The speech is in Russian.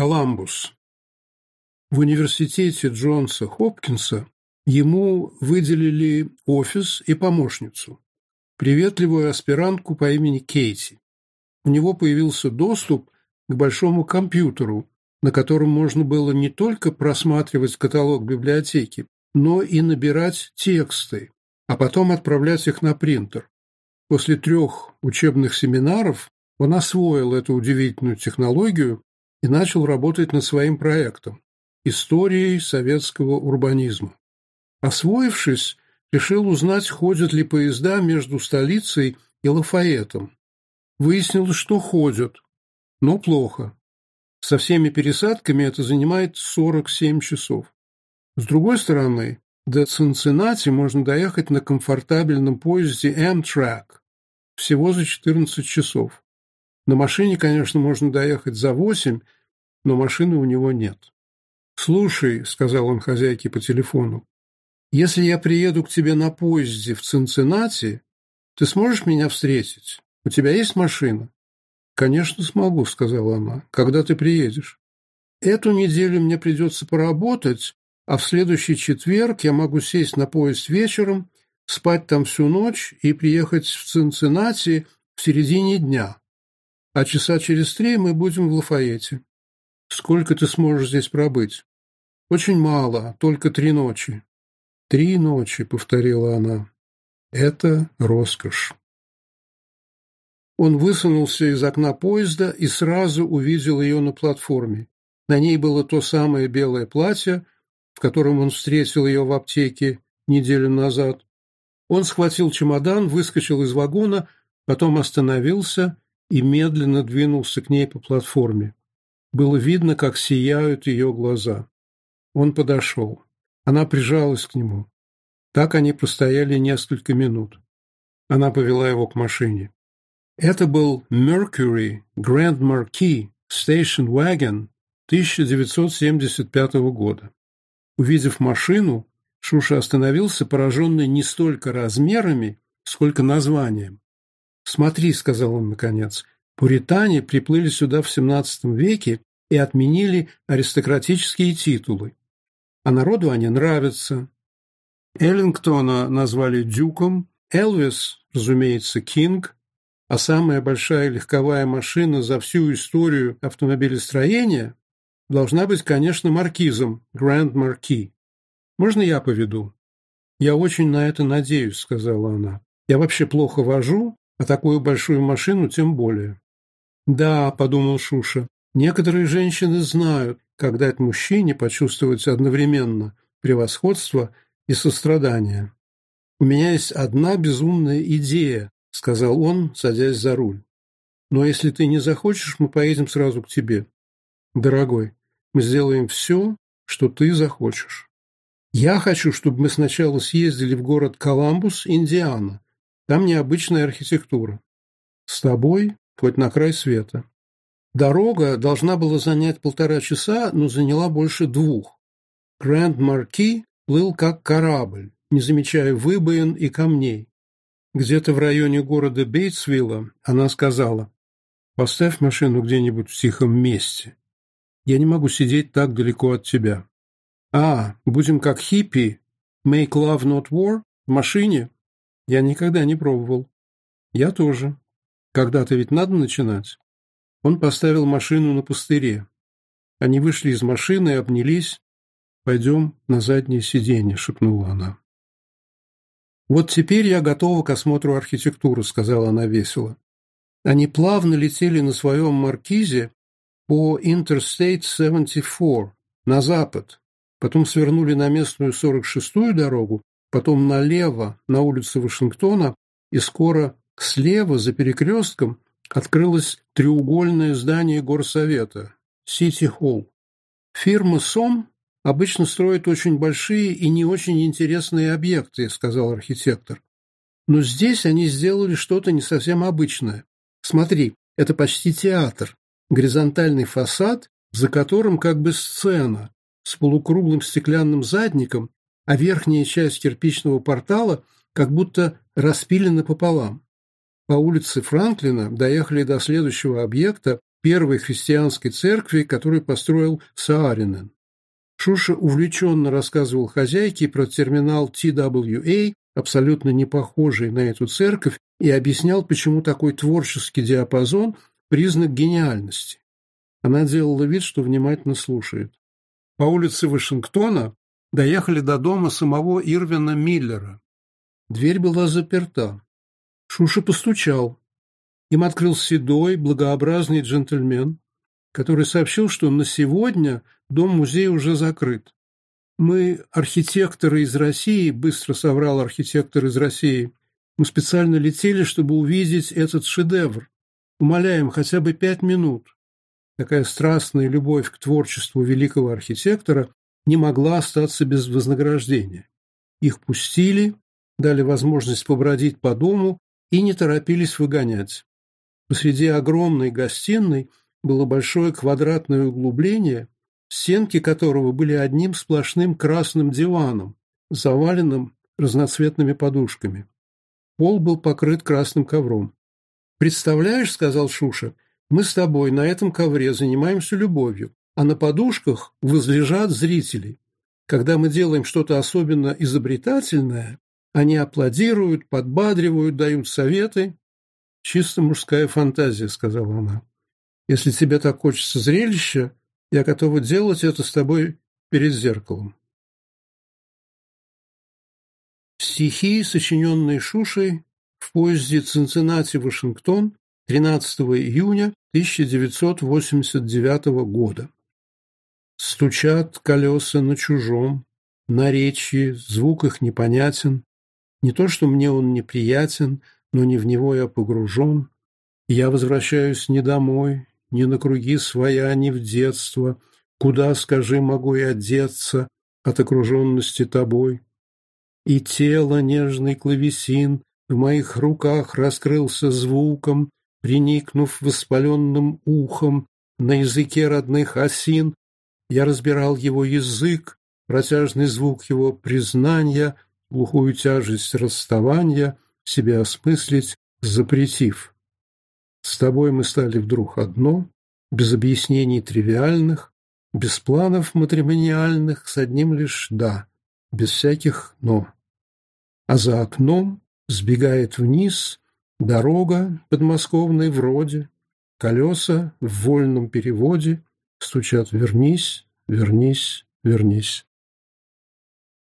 Коламбус. В университете Джонса Хопкинса ему выделили офис и помощницу, приветливую аспирантку по имени Кейти. У него появился доступ к большому компьютеру, на котором можно было не только просматривать каталог библиотеки, но и набирать тексты, а потом отправлять их на принтер. После трех учебных семинаров он освоил эту удивительную технологию и начал работать над своим проектом – историей советского урбанизма. Освоившись, решил узнать, ходят ли поезда между столицей и Лафаэтом. Выяснилось, что ходят, но плохо. Со всеми пересадками это занимает 47 часов. С другой стороны, до Цинциннати можно доехать на комфортабельном поезде Amtrak всего за 14 часов. На машине, конечно, можно доехать за восемь, но машины у него нет. «Слушай», — сказал он хозяйке по телефону, — «если я приеду к тебе на поезде в Цинциннати, ты сможешь меня встретить? У тебя есть машина?» «Конечно, смогу», — сказала она. «Когда ты приедешь?» «Эту неделю мне придется поработать, а в следующий четверг я могу сесть на поезд вечером, спать там всю ночь и приехать в Цинциннати в середине дня а часа через три мы будем в Лафаете. Сколько ты сможешь здесь пробыть? Очень мало, только три ночи. Три ночи, повторила она. Это роскошь. Он высунулся из окна поезда и сразу увидел ее на платформе. На ней было то самое белое платье, в котором он встретил ее в аптеке неделю назад. Он схватил чемодан, выскочил из вагона, потом остановился и медленно двинулся к ней по платформе. Было видно, как сияют ее глаза. Он подошел. Она прижалась к нему. Так они простояли несколько минут. Она повела его к машине. Это был Mercury Grand Marquis Station Wagon 1975 года. Увидев машину, Шуша остановился, пораженный не столько размерами, сколько названием. «Смотри», — сказал он наконец, — «пуритане приплыли сюда в XVII веке и отменили аристократические титулы. А народу они нравятся. Эллингтона назвали дюком, Элвис, разумеется, Кинг, а самая большая легковая машина за всю историю автомобилестроения должна быть, конечно, маркизом, Гранд Марки. Можно я поведу? Я очень на это надеюсь, сказала она. Я вообще плохо вожу, а такую большую машину тем более. «Да», – подумал Шуша, – «некоторые женщины знают, как дать мужчине почувствовать одновременно превосходство и сострадание». «У меня есть одна безумная идея», – сказал он, садясь за руль. «Но если ты не захочешь, мы поедем сразу к тебе. Дорогой, мы сделаем все, что ты захочешь. Я хочу, чтобы мы сначала съездили в город Коламбус, Индиана, там необычная архитектура. С тобой хоть на край света. Дорога должна была занять полтора часа, но заняла больше двух. Гранд Марки плыл как корабль, не замечая выбоин и камней. Где-то в районе города Бейтсвилла она сказала, «Поставь машину где-нибудь в тихом месте. Я не могу сидеть так далеко от тебя». «А, будем как хиппи, make love not war, в машине?» Я никогда не пробовал. Я тоже. Когда-то ведь надо начинать. Он поставил машину на пустыре. Они вышли из машины и обнялись. «Пойдем на заднее сиденье», — шепнула она. «Вот теперь я готова к осмотру архитектуры», — сказала она весело. Они плавно летели на своем маркизе по Interstate 74 на запад, потом свернули на местную 46-ю дорогу потом налево на улицу Вашингтона и скоро слева за перекрестком открылось треугольное здание горсовета – Сити-Холл. Фирма «Сом» обычно строит очень большие и не очень интересные объекты, сказал архитектор. Но здесь они сделали что-то не совсем обычное. Смотри, это почти театр. Горизонтальный фасад, за которым как бы сцена, с полукруглым стеклянным задником а верхняя часть кирпичного портала как будто распилена пополам. По улице Франклина доехали до следующего объекта первой христианской церкви, которую построил Сааринен. Шуша увлеченно рассказывал хозяйке про терминал TWA, абсолютно не похожий на эту церковь, и объяснял, почему такой творческий диапазон – признак гениальности. Она делала вид, что внимательно слушает. По улице Вашингтона доехали до дома самого Ирвина Миллера. Дверь была заперта. Шуша постучал. Им открыл седой, благообразный джентльмен, который сообщил, что на сегодня дом-музей уже закрыт. «Мы архитекторы из России», — быстро соврал архитектор из России. «Мы специально летели, чтобы увидеть этот шедевр. Умоляем, хотя бы пять минут». Такая страстная любовь к творчеству великого архитектора не могла остаться без вознаграждения. Их пустили, дали возможность побродить по дому и не торопились выгонять. Посреди огромной гостиной было большое квадратное углубление, стенки которого были одним сплошным красным диваном, заваленным разноцветными подушками. Пол был покрыт красным ковром. «Представляешь, — сказал Шуша, — мы с тобой на этом ковре занимаемся любовью а на подушках возлежат зрители. Когда мы делаем что-то особенно изобретательное, они аплодируют, подбадривают, дают советы. «Чисто мужская фантазия», — сказала она. «Если тебе так хочется зрелища, я готова делать это с тобой перед зеркалом». Стихи, сочиненные Шушей в поезде Цинциннати-Вашингтон 13 июня 1989 года. Стучат колеса на чужом, на речи, звук их непонятен. Не то, что мне он неприятен, но не в него я погружен. Я возвращаюсь не домой, не на круги своя, не в детство. Куда, скажи, могу я одеться от окруженности тобой? И тело нежный клавесин в моих руках раскрылся звуком, приникнув воспаленным ухом на языке родных осин я разбирал его язык, протяжный звук его признания, глухую тяжесть расставания, себя осмыслить, запретив. С тобой мы стали вдруг одно, без объяснений тривиальных, без планов матримониальных, с одним лишь «да», без всяких «но». А за окном сбегает вниз дорога подмосковной вроде, колеса в вольном переводе – Стучат «Вернись, вернись, вернись».